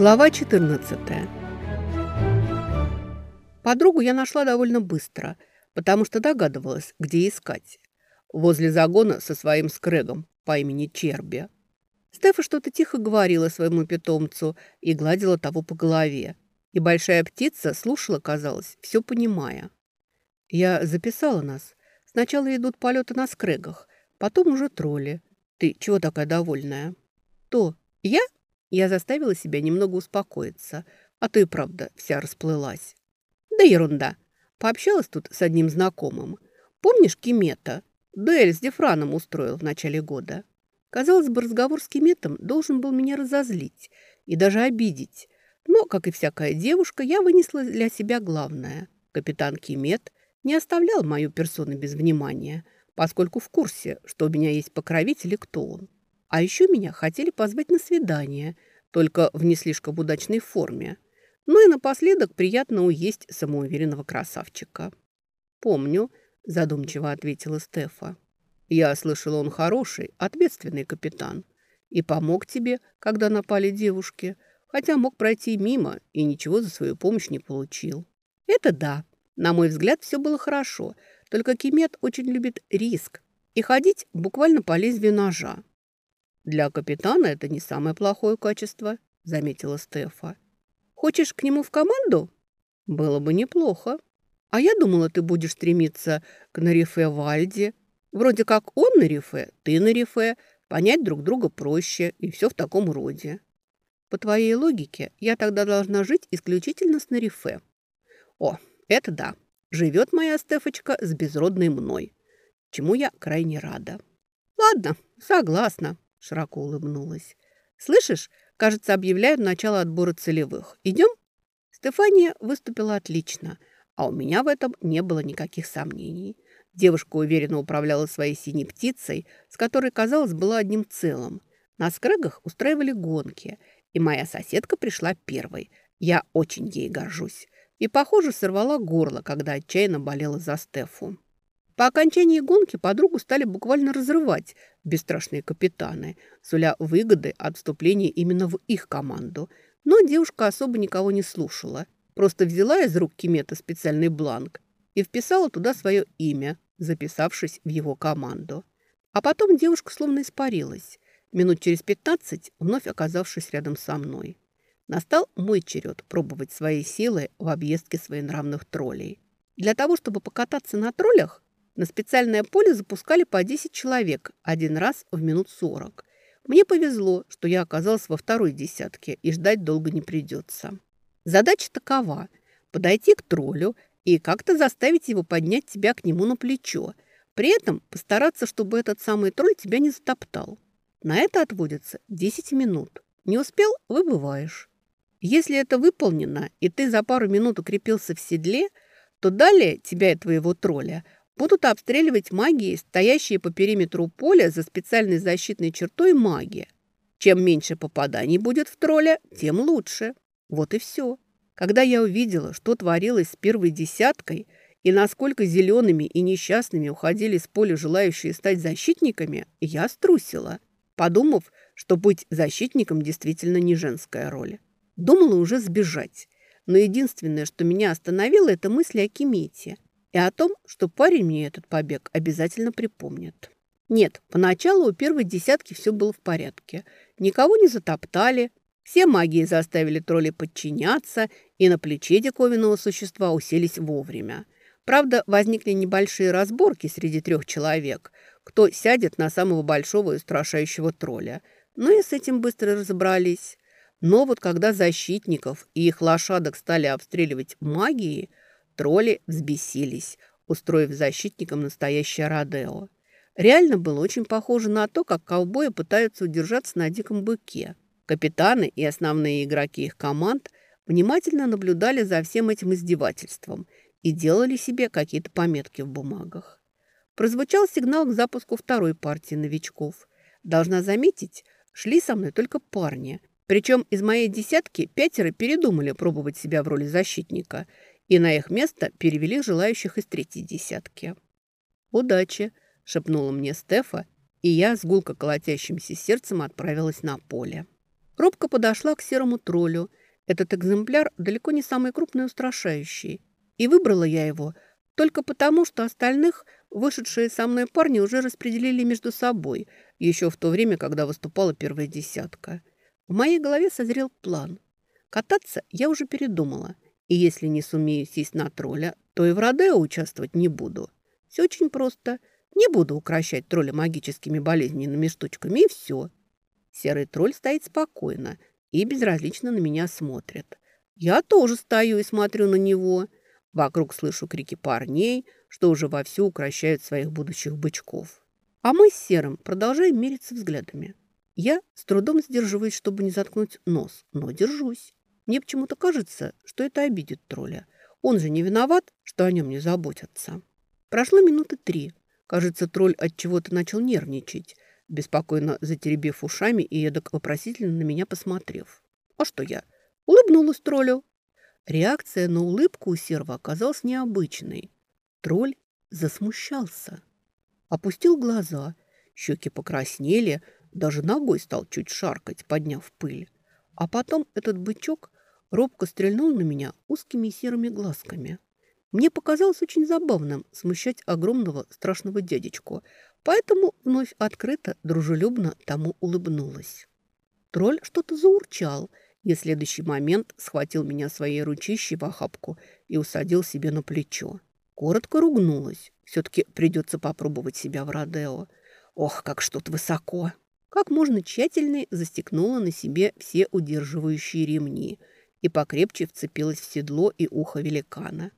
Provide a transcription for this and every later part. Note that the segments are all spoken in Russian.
Глава 14. Подругу я нашла довольно быстро, потому что догадывалась, где искать. Возле загона со своим скрегом по имени Черби. Стефа что-то тихо говорила своему питомцу и гладила того по голове. И большая птица слушала, казалось, все понимая. Я записала нас. Сначала идут полеты на скрегах, потом уже тролли. Ты чего такая довольная? То я я заставила себя немного успокоиться, а то и правда вся расплылась. Да ерунда. Пообщалась тут с одним знакомым. Помнишь Кимета? Дуэль с Дефраном устроил в начале года. Казалось бы, разговор с Киметом должен был меня разозлить и даже обидеть. Но, как и всякая девушка, я вынесла для себя главное. Капитан Кимет не оставлял мою персону без внимания, поскольку в курсе, что у меня есть покровитель и кто он. А еще меня хотели позвать на свидание, только в не слишком удачной форме. Ну и напоследок приятно уесть самоуверенного красавчика. «Помню», – задумчиво ответила Стефа. «Я слышала, он хороший, ответственный капитан. И помог тебе, когда напали девушки, хотя мог пройти мимо и ничего за свою помощь не получил». «Это да. На мой взгляд, все было хорошо, только Кимет очень любит риск и ходить буквально по лезвию ножа. «Для капитана это не самое плохое качество», — заметила Стефа. «Хочешь к нему в команду?» «Было бы неплохо. А я думала, ты будешь стремиться к Нарифе Вальде. Вроде как он Нарифе, ты Нарифе, понять друг друга проще и все в таком роде. По твоей логике, я тогда должна жить исключительно с Нарифе. О, это да, живет моя Стефочка с безродной мной, чему я крайне рада. Ладно, согласна, широко улыбнулась. «Слышишь, кажется, объявляют начало отбора целевых. Идем?» Стефания выступила отлично, а у меня в этом не было никаких сомнений. Девушка уверенно управляла своей синей птицей, с которой, казалось, была одним целым. На скрегах устраивали гонки, и моя соседка пришла первой. Я очень ей горжусь. И, похоже, сорвала горло, когда отчаянно болела за Стефу. По окончании гонки подругу стали буквально разрывать бесстрашные капитаны, суля выгоды от вступления именно в их команду. Но девушка особо никого не слушала. Просто взяла из рук Кимета специальный бланк и вписала туда свое имя, записавшись в его команду. А потом девушка словно испарилась, минут через пятнадцать вновь оказавшись рядом со мной. Настал мой черед пробовать свои силы в объездке своенравных троллей. Для того, чтобы покататься на троллях, на специальное поле запускали по 10 человек один раз в минут 40. Мне повезло, что я оказалась во второй десятке и ждать долго не придется. Задача такова – подойти к троллю и как-то заставить его поднять тебя к нему на плечо. При этом постараться, чтобы этот самый тролль тебя не затоптал. На это отводится 10 минут. Не успел – выбываешь. Если это выполнено, и ты за пару минут укрепился в седле, то далее тебя и твоего тролля – будут обстреливать магией, стоящие по периметру поля за специальной защитной чертой маги. Чем меньше попаданий будет в тролля, тем лучше. Вот и все. Когда я увидела, что творилось с первой десяткой и насколько зелеными и несчастными уходили с поля желающие стать защитниками, я струсила, подумав, что быть защитником действительно не женская роль. Думала уже сбежать. Но единственное, что меня остановило, это мысли о Кимете – и о том, что парень мне этот побег обязательно припомнит. Нет, поначалу у первой десятки все было в порядке. Никого не затоптали, все магии заставили тролли подчиняться, и на плече диковинного существа уселись вовремя. Правда, возникли небольшие разборки среди трех человек, кто сядет на самого большого и устрашающего тролля. Но и с этим быстро разобрались. Но вот когда защитников и их лошадок стали обстреливать магией, Тролли взбесились, устроив защитникам настоящее Родео. Реально было очень похоже на то, как ковбои пытаются удержаться на диком быке. Капитаны и основные игроки их команд внимательно наблюдали за всем этим издевательством и делали себе какие-то пометки в бумагах. Прозвучал сигнал к запуску второй партии новичков. Должна заметить, шли со мной только парни. Причем из моей десятки пятеро передумали пробовать себя в роли защитника – и на их место перевели желающих из третьей десятки. «Удачи!» – шепнула мне Стефа, и я с гулко колотящимся сердцем отправилась на поле. Робко подошла к серому троллю. Этот экземпляр далеко не самый крупный и устрашающий. И выбрала я его только потому, что остальных вышедшие со мной парни уже распределили между собой, еще в то время, когда выступала первая десятка. В моей голове созрел план. Кататься я уже передумала. И если не сумею сесть на тролля, то и в Родео участвовать не буду. Все очень просто. Не буду укращать тролля магическими болезненными штучками, и все. Серый тролль стоит спокойно и безразлично на меня смотрит. Я тоже стою и смотрю на него. Вокруг слышу крики парней, что уже вовсю укращают своих будущих бычков. А мы с Серым продолжаем мериться взглядами. Я с трудом сдерживаюсь, чтобы не заткнуть нос, но держусь. Мне почему-то кажется, что это обидит тролля. Он же не виноват, что о нем не заботятся. Прошло минуты три. Кажется, тролль от чего-то начал нервничать беспокойно затеребив ушами и эдак вопросительно на меня посмотрев. А что я? Улыбнулась троллю. Реакция на улыбку у серва оказалась необычной. Тролль засмущался. Опустил глаза, щеки покраснели, даже ногой стал чуть шаркать, подняв пыль. А потом этот бычок робко стрельнул на меня узкими серыми глазками. Мне показалось очень забавным смущать огромного страшного дядечку, Поэтому вновь открыто, дружелюбно тому улыбнулась. Тролль что-то заурчал и в следующий момент схватил меня своей ручищей в охапку и усадил себе на плечо. Коротко ругнулась. Все-таки придется попробовать себя в Родео. Ох, как что-то высоко! Как можно тщательнее застегнула на себе все удерживающие ремни и покрепче вцепилась в седло и ухо великана.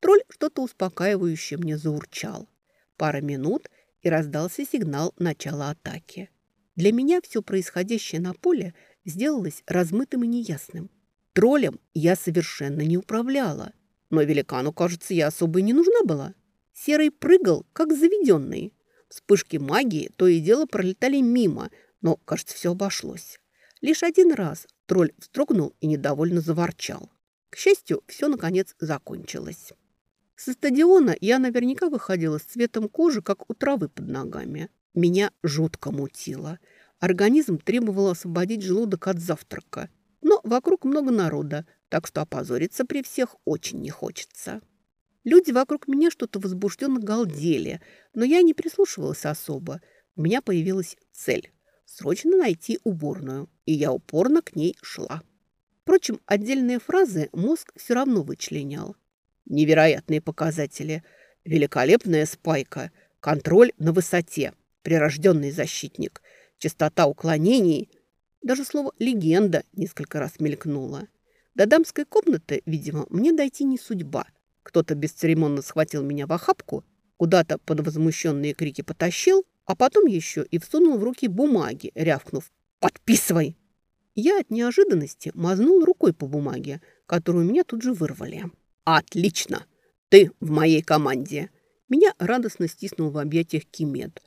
Тролль что-то успокаивающее мне заурчал. Пара минут, и раздался сигнал начала атаки. Для меня все происходящее на поле сделалось размытым и неясным. Троллем я совершенно не управляла, но великану, кажется, я особо и не нужна была. Серый прыгал, как заведенный. Вспышки магии то и дело пролетали мимо, но, кажется, все обошлось. Лишь один раз тролль вздрогнул и недовольно заворчал. К счастью, все, наконец, закончилось. Со стадиона я наверняка выходила с цветом кожи, как у травы под ногами. Меня жутко мутило. Организм требовал освободить желудок от завтрака. Но вокруг много народа, так что опозориться при всех очень не хочется. Люди вокруг меня что-то возбужденно галдели, но я не прислушивалась особо. У меня появилась цель – срочно найти уборную, и я упорно к ней шла. Впрочем, отдельные фразы мозг все равно вычленял. Невероятные показатели. Великолепная спайка. Контроль на высоте. Прирожденный защитник. Частота уклонений. Даже слово «легенда» несколько раз мелькнуло. До дамской комнаты, видимо, мне дойти не судьба. Кто-то бесцеремонно схватил меня в охапку, куда-то под возмущенные крики потащил, а потом еще и всунул в руки бумаги, рявкнув «Подписывай!». Я от неожиданности мазнул рукой по бумаге, которую меня тут же вырвали. «Отлично! Ты в моей команде!» Меня радостно стиснул в объятиях Кимет,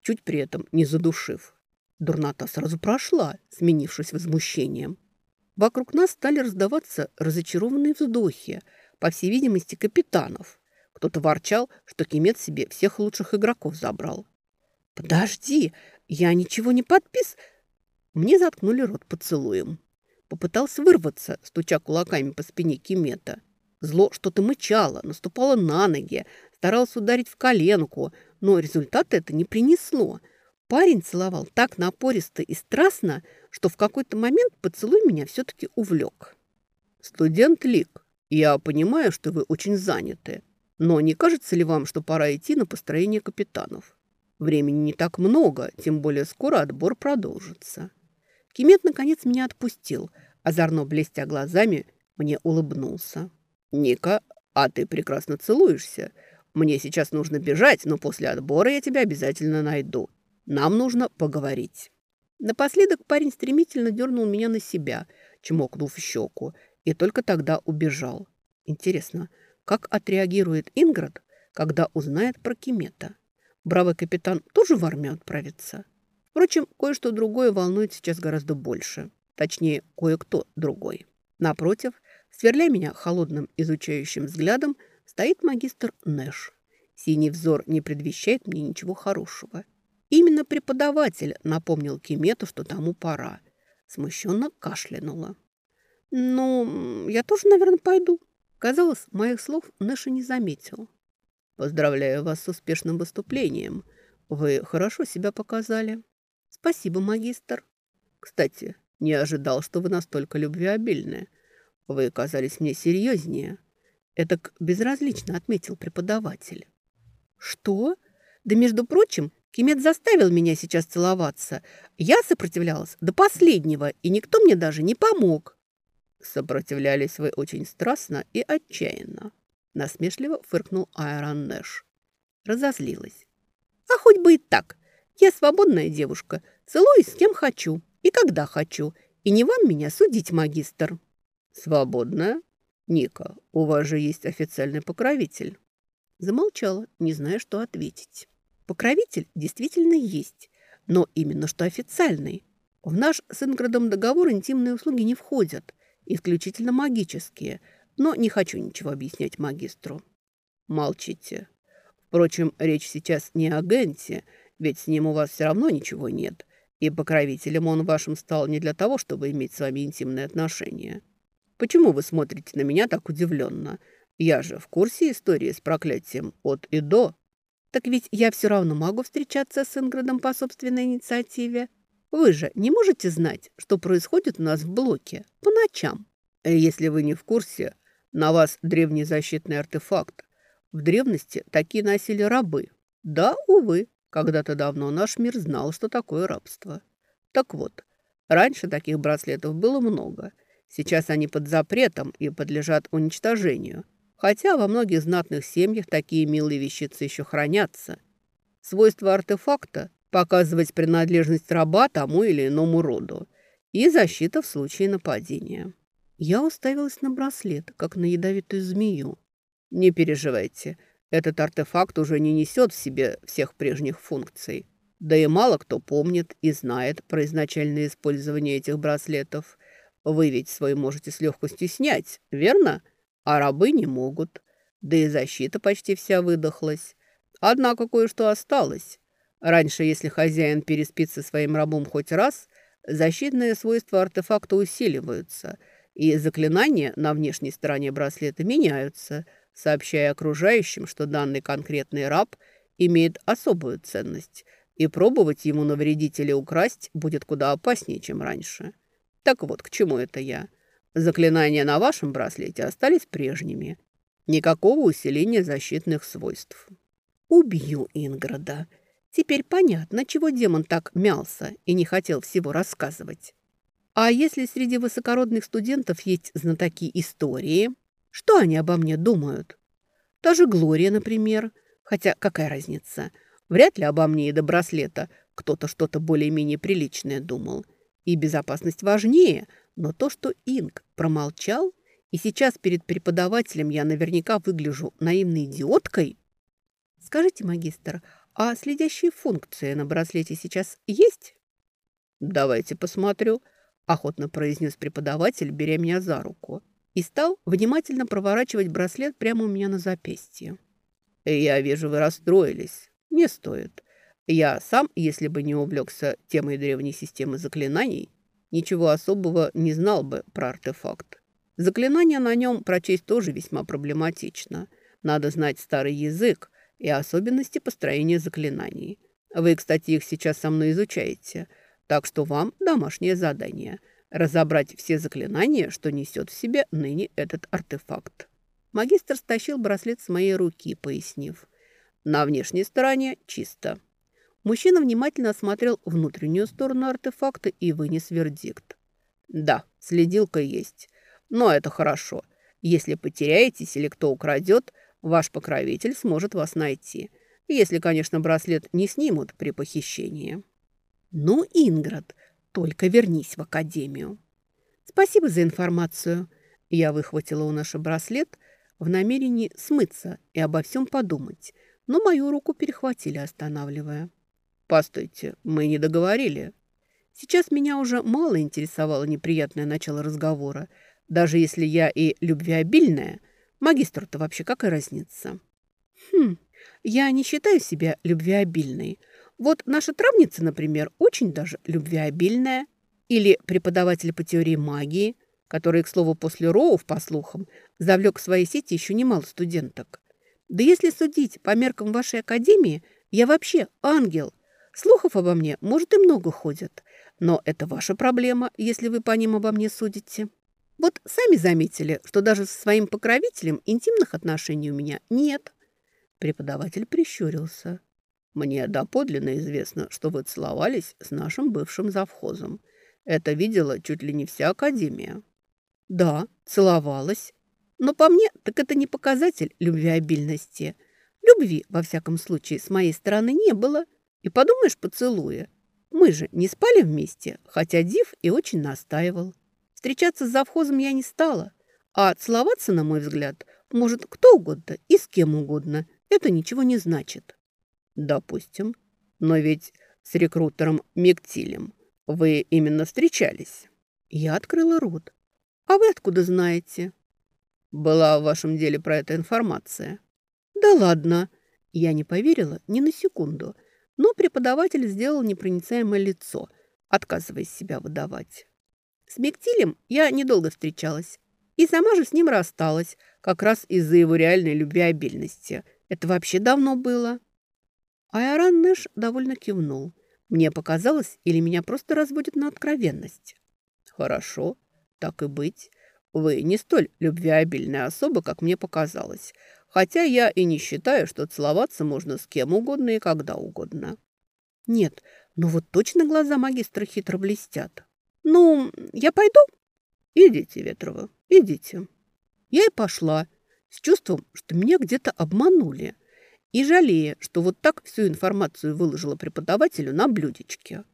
чуть при этом не задушив. Дурнота сразу прошла, сменившись возмущением. Вокруг нас стали раздаваться разочарованные вздохи, по всей видимости, капитанов. Кто-то ворчал, что Кимет себе всех лучших игроков забрал. «Подожди, я ничего не подпис...» Мне заткнули рот поцелуем. Попытался вырваться, стуча кулаками по спине Кимета. Зло что-то мычало, наступало на ноги, старался ударить в коленку, но результата это не принесло. Парень целовал так напористо и страстно, что в какой-то момент поцелуй меня все-таки увлек. «Студент Лик, я понимаю, что вы очень заняты, но не кажется ли вам, что пора идти на построение капитанов? Времени не так много, тем более скоро отбор продолжится». Кимет наконец меня отпустил, озорно блестя глазами, мне улыбнулся. «Ника, а ты прекрасно целуешься. Мне сейчас нужно бежать, но после отбора я тебя обязательно найду. Нам нужно поговорить». Напоследок парень стремительно дернул меня на себя, чмокнув в щеку, и только тогда убежал. Интересно, как отреагирует Инград, когда узнает про Кимета? Бравый капитан тоже в армию отправится? Впрочем, кое-что другое волнует сейчас гораздо больше. Точнее, кое-кто другой. Напротив, Сверля меня холодным изучающим взглядом, стоит магистр Нэш. Синий взор не предвещает мне ничего хорошего. Именно преподаватель напомнил Кимету, что тому пора. смущенно кашлянула. «Ну, я тоже, наверное, пойду». Казалось, моих слов Нэша не заметил. «Поздравляю вас с успешным выступлением. Вы хорошо себя показали». «Спасибо, магистр». «Кстати, не ожидал, что вы настолько любвеобильны. Вы казались мне серьезнее». Это безразлично отметил преподаватель. «Что? Да, между прочим, Кимет заставил меня сейчас целоваться. Я сопротивлялась до последнего, и никто мне даже не помог». «Сопротивлялись вы очень страстно и отчаянно», – насмешливо фыркнул Айрон Нэш. Разозлилась. «А хоть бы и так. Я свободная девушка, целуюсь с кем хочу и когда хочу, и не вам меня судить, магистр». «Свободная? Ника, у вас же есть официальный покровитель». Замолчала, не зная, что ответить. Покровитель действительно есть, но именно что официальный. В наш с Инградом договор интимные услуги не входят, исключительно магические, но не хочу ничего объяснять магистру. Молчите. Впрочем, речь сейчас не о Генте, ведь с ним у вас все равно ничего нет, и покровителем он вашим стал не для того, чтобы иметь с вами интимные отношения. Почему вы смотрите на меня так удивленно? Я же в курсе истории с проклятием от и до. Так ведь я все равно могу встречаться с Инградом по собственной инициативе. Вы же не можете знать, что происходит у нас в блоке по ночам. Если вы не в курсе, на вас древний защитный артефакт. В древности такие носили рабы. Да, увы, когда-то давно наш мир знал, что такое рабство. Так вот, раньше таких браслетов было много. Сейчас они под запретом и подлежат уничтожению – Хотя во многих знатных семьях такие милые вещицы еще хранятся. Свойство артефакта – показывать принадлежность раба тому или иному роду и защита в случае нападения. Я уставилась на браслет, как на ядовитую змею. Не переживайте, этот артефакт уже не несет в себе всех прежних функций. Да и мало кто помнит и знает про изначальное использование этих браслетов. Вы ведь свой можете с легкостью снять, верно? – а рабы не могут. Да и защита почти вся выдохлась. Однако кое-что осталось. Раньше, если хозяин переспит со своим рабом хоть раз, защитные свойства артефакта усиливаются, и заклинания на внешней стороне браслета меняются, сообщая окружающим, что данный конкретный раб имеет особую ценность, и пробовать ему навредить или украсть будет куда опаснее, чем раньше. Так вот, к чему это я? Заклинания на вашем браслете остались прежними. Никакого усиления защитных свойств. Убью Инграда. Теперь понятно, чего демон так мялся и не хотел всего рассказывать. А если среди высокородных студентов есть знатоки истории, что они обо мне думают? Та же Глория, например. Хотя какая разница? Вряд ли обо мне и до браслета кто-то что-то более-менее приличное думал. И безопасность важнее – но то, что Инг промолчал, и сейчас перед преподавателем я наверняка выгляжу наивной идиоткой. Скажите, магистр, а следящие функции на браслете сейчас есть? Давайте посмотрю, охотно произнес преподаватель, беря меня за руку, и стал внимательно проворачивать браслет прямо у меня на запястье. Я вижу, вы расстроились. Не стоит. Я сам, если бы не увлекся темой древней системы заклинаний, ничего особого не знал бы про артефакт. Заклинания на нем прочесть тоже весьма проблематично. Надо знать старый язык и особенности построения заклинаний. Вы, кстати, их сейчас со мной изучаете, так что вам домашнее задание – разобрать все заклинания, что несет в себе ныне этот артефакт. Магистр стащил браслет с моей руки, пояснив. На внешней стороне чисто. Мужчина внимательно осмотрел внутреннюю сторону артефакта и вынес вердикт. «Да, следилка есть. Но это хорошо. Если потеряетесь или кто украдет, ваш покровитель сможет вас найти. Если, конечно, браслет не снимут при похищении». «Ну, Инград, только вернись в академию». «Спасибо за информацию». Я выхватила у нашего браслет в намерении смыться и обо всем подумать, но мою руку перехватили, останавливая. «Постойте, мы не договорили». Сейчас меня уже мало интересовало неприятное начало разговора. Даже если я и любвеобильная, магистру-то вообще какая разница? Хм, я не считаю себя любвеобильной. Вот наша травница, например, очень даже любвеобильная. Или преподаватель по теории магии, который, к слову, после Роув, по слухам, завлек в свои сети еще немало студенток. Да если судить по меркам вашей академии, я вообще ангел. Слухов обо мне, может, и много ходят. Но это ваша проблема, если вы по ним обо мне судите. Вот сами заметили, что даже со своим покровителем интимных отношений у меня нет. Преподаватель прищурился. Мне доподлинно известно, что вы целовались с нашим бывшим завхозом. Это видела чуть ли не вся академия. Да, целовалась. Но по мне, так это не показатель любвеобильности. Любви, во всяком случае, с моей стороны не было. И подумаешь, поцелуя. Мы же не спали вместе, хотя Див и очень настаивал. Встречаться с завхозом я не стала. А целоваться, на мой взгляд, может кто угодно и с кем угодно. Это ничего не значит. Допустим. Но ведь с рекрутером Мектилем вы именно встречались. Я открыла рот. А вы откуда знаете? Была в вашем деле про это информация. Да ладно. Я не поверила ни на секунду. Но преподаватель сделал непроницаемое лицо, отказываясь себя выдавать. С Мектилем я недолго встречалась. И сама же с ним рассталась, как раз из-за его реальной любвеобильности. Это вообще давно было. Айаран Нэш довольно кивнул. Мне показалось, или меня просто разводят на откровенность. Хорошо, так и быть. Вы не столь любвеобильная особа, как мне показалось. Хотя я и не считаю, что целоваться можно с кем угодно и когда угодно. Нет, но вот точно глаза магистра хитро блестят. Ну, я пойду? Идите, Ветрова, идите. Я и пошла, с чувством, что меня где-то обманули, и жалея, что вот так всю информацию выложила преподавателю на блюдечке.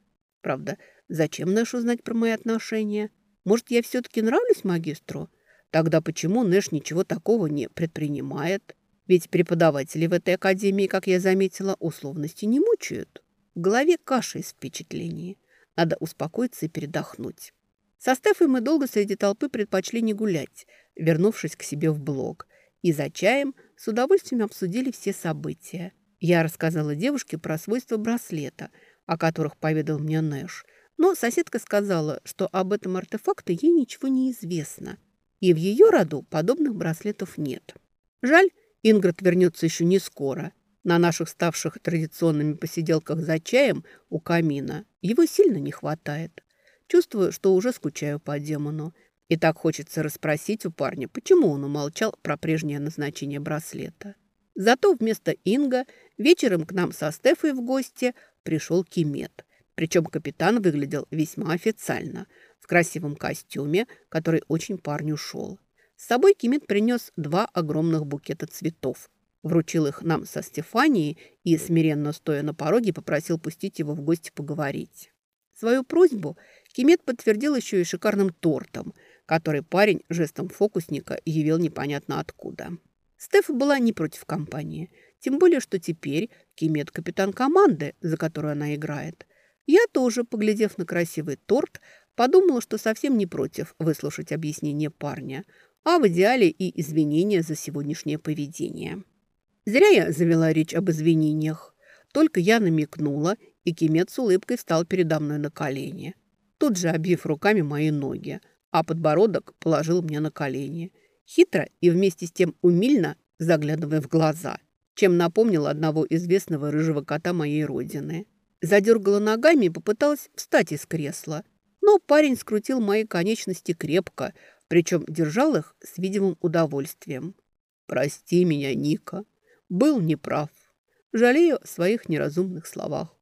Правда, зачем Нэш узнать про мои отношения? Может, я все-таки нравлюсь магистру? Тогда почему Нэш ничего такого не предпринимает? Ведь преподаватели в этой академии, как я заметила, условности не мучают. В голове каша из впечатлений. Надо успокоиться и передохнуть. Со Стефой мы долго среди толпы предпочли не гулять, вернувшись к себе в блог. И за чаем с удовольствием обсудили все события. Я рассказала девушке про свойства браслета, о которых поведал мне Нэш. Но соседка сказала, что об этом артефакте ей ничего не известно. И в ее роду подобных браслетов нет. Жаль, Ингрид вернется еще не скоро. На наших ставших традиционными посиделках за чаем у камина его сильно не хватает. Чувствую, что уже скучаю по демону. И так хочется расспросить у парня, почему он умолчал про прежнее назначение браслета. Зато вместо Инга вечером к нам со Стефой в гости пришел Кимет. Причем капитан выглядел весьма официально, в красивом костюме, который очень парню шел. С собой Кимет принес два огромных букета цветов. Вручил их нам со Стефанией и, смиренно стоя на пороге, попросил пустить его в гости поговорить. Свою просьбу Кимет подтвердил еще и шикарным тортом – который парень жестом фокусника явил непонятно откуда. Стефа была не против компании, тем более, что теперь Кимет – капитан команды, за которую она играет. Я тоже, поглядев на красивый торт, подумала, что совсем не против выслушать объяснение парня, а в идеале и извинения за сегодняшнее поведение. Зря я завела речь об извинениях. Только я намекнула, и Кимет с улыбкой встал передо мной на колени, тут же обвив руками мои ноги, а подбородок положил мне на колени. Хитро и вместе с тем умильно заглядывая в глаза, чем напомнил одного известного рыжего кота моей родины. Задергала ногами и попыталась встать из кресла. Но парень скрутил мои конечности крепко, причем держал их с видимым удовольствием. «Прости меня, Ника. Был неправ. Жалею о своих неразумных словах.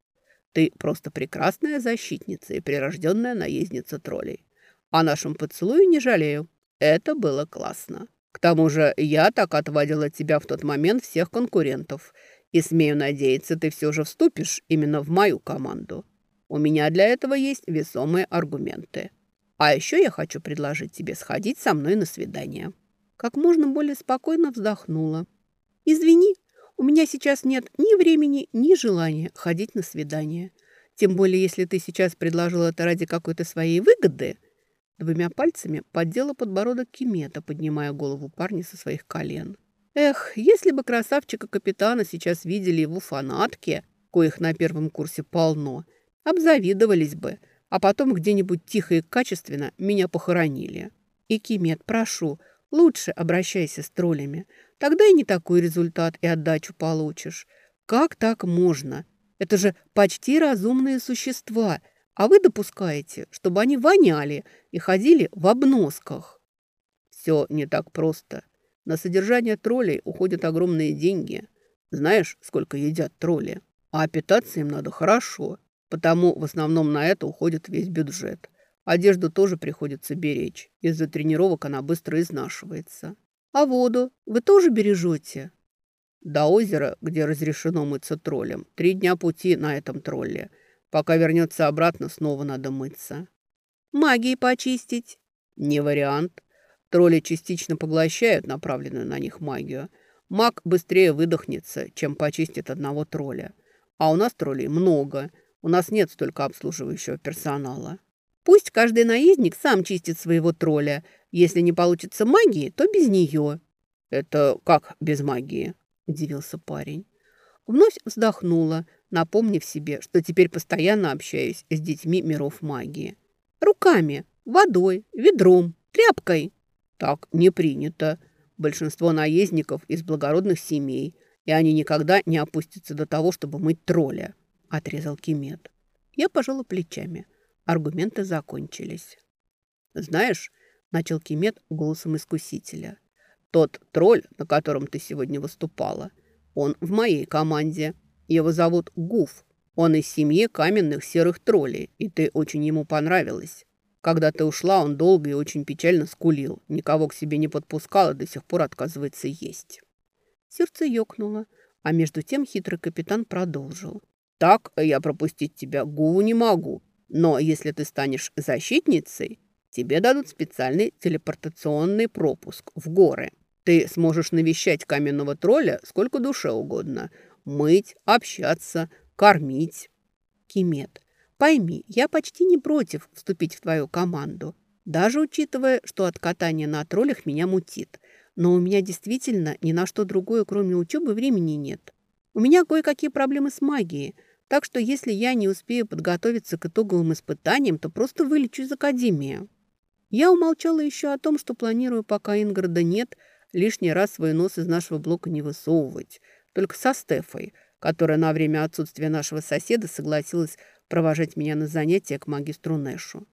Ты просто прекрасная защитница и прирожденная наездница троллей. О нашем поцелуе не жалею. Это было классно. К тому же я так отвадила тебя в тот момент всех конкурентов. И смею надеяться, ты все же вступишь именно в мою команду. У меня для этого есть весомые аргументы. А еще я хочу предложить тебе сходить со мной на свидание». Как можно более спокойно вздохнула. «Извини, у меня сейчас нет ни времени, ни желания ходить на свидание. Тем более, если ты сейчас предложил это ради какой-то своей выгоды, Двумя пальцами поддела подбородок Кимета, поднимая голову парня со своих колен. Эх, если бы красавчика-капитана сейчас видели его фанатки, коих на первом курсе полно, обзавидовались бы, а потом где-нибудь тихо и качественно меня похоронили. И, Кимет, прошу, лучше обращайся с троллями. Тогда и не такой результат и отдачу получишь. Как так можно? Это же почти разумные существа, а вы допускаете, чтобы они воняли и ходили в обносках. Все не так просто. На содержание троллей уходят огромные деньги. Знаешь, сколько едят тролли? А питаться им надо хорошо. Потому в основном на это уходит весь бюджет. Одежду тоже приходится беречь. Из-за тренировок она быстро изнашивается. А воду вы тоже бережете? До озера, где разрешено мыться троллем, три дня пути на этом тролле. Пока вернется обратно, снова надо мыться. Магией почистить? Не вариант. Тролли частично поглощают направленную на них магию. Маг быстрее выдохнется, чем почистит одного тролля. А у нас троллей много – у нас нет столько обслуживающего персонала. Пусть каждый наездник сам чистит своего тролля. Если не получится магии, то без нее. Это как без магии? Удивился парень. Вновь вздохнула, напомнив себе, что теперь постоянно общаюсь с детьми миров магии. Руками, водой, ведром, тряпкой. Так не принято. Большинство наездников из благородных семей, и они никогда не опустятся до того, чтобы мыть тролля. – отрезал Кимет. Я пожала плечами. Аргументы закончились. «Знаешь», – начал Кимет голосом искусителя, «тот тролль, на котором ты сегодня выступала, он в моей команде. Его зовут Гуф. Он из семьи каменных серых троллей, и ты очень ему понравилась. Когда ты ушла, он долго и очень печально скулил. Никого к себе не подпускал и до сих пор отказывается есть». Сердце ёкнуло, а между тем хитрый капитан продолжил. Так я пропустить тебя Гуву не могу. Но если ты станешь защитницей, тебе дадут специальный телепортационный пропуск в горы. Ты сможешь навещать каменного тролля сколько душе угодно. Мыть, общаться, кормить. Кимет, пойми, я почти не против вступить в твою команду. Даже учитывая, что от катания на троллях меня мутит. Но у меня действительно ни на что другое, кроме учебы, времени нет. У меня кое-какие проблемы с магией – так что если я не успею подготовиться к итоговым испытаниям, то просто вылечу из академии. Я умолчала еще о том, что планирую, пока Инграда нет, лишний раз свой нос из нашего блока не высовывать. Только со Стефой, которая на время отсутствия нашего соседа согласилась провожать меня на занятия к магистру Нэшу.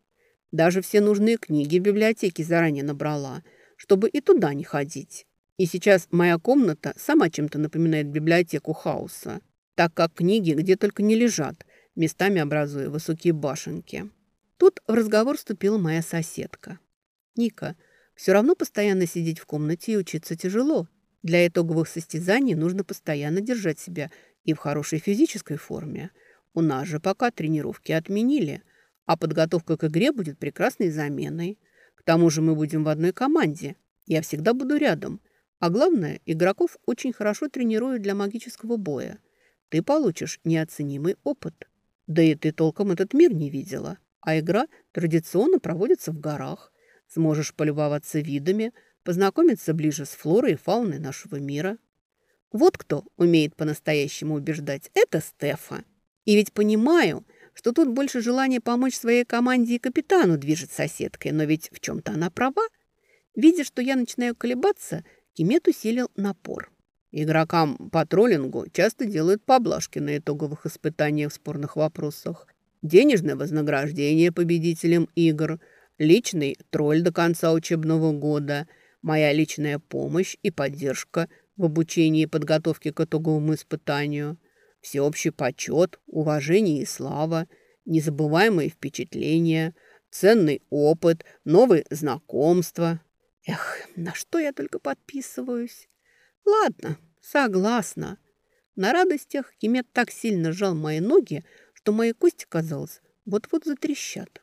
Даже все нужные книги в библиотеке заранее набрала, чтобы и туда не ходить. И сейчас моя комната сама чем-то напоминает библиотеку хаоса так как книги где только не лежат, местами образуя высокие башенки. Тут в разговор вступила моя соседка. «Ника, все равно постоянно сидеть в комнате и учиться тяжело. Для итоговых состязаний нужно постоянно держать себя и в хорошей физической форме. У нас же пока тренировки отменили, а подготовка к игре будет прекрасной заменой. К тому же мы будем в одной команде. Я всегда буду рядом. А главное, игроков очень хорошо тренируют для магического боя ты получишь неоценимый опыт. Да и ты толком этот мир не видела. А игра традиционно проводится в горах. Сможешь полюбоваться видами, познакомиться ближе с флорой и фауной нашего мира. Вот кто умеет по-настоящему убеждать. Это Стефа. И ведь понимаю, что тут больше желание помочь своей команде и капитану движет соседкой, но ведь в чем-то она права. Видя, что я начинаю колебаться, Кимет усилил напор. Игрокам по троллингу часто делают поблажки на итоговых испытаниях в спорных вопросах. Денежное вознаграждение победителям игр, личный тролль до конца учебного года, моя личная помощь и поддержка в обучении и подготовке к итоговому испытанию, всеобщий почет, уважение и слава, незабываемые впечатления, ценный опыт, новые знакомства. Эх, на что я только подписываюсь. Ладно, согласна. На радостях Кемет так сильно сжал мои ноги, что мои кости, казалось, вот-вот затрещат.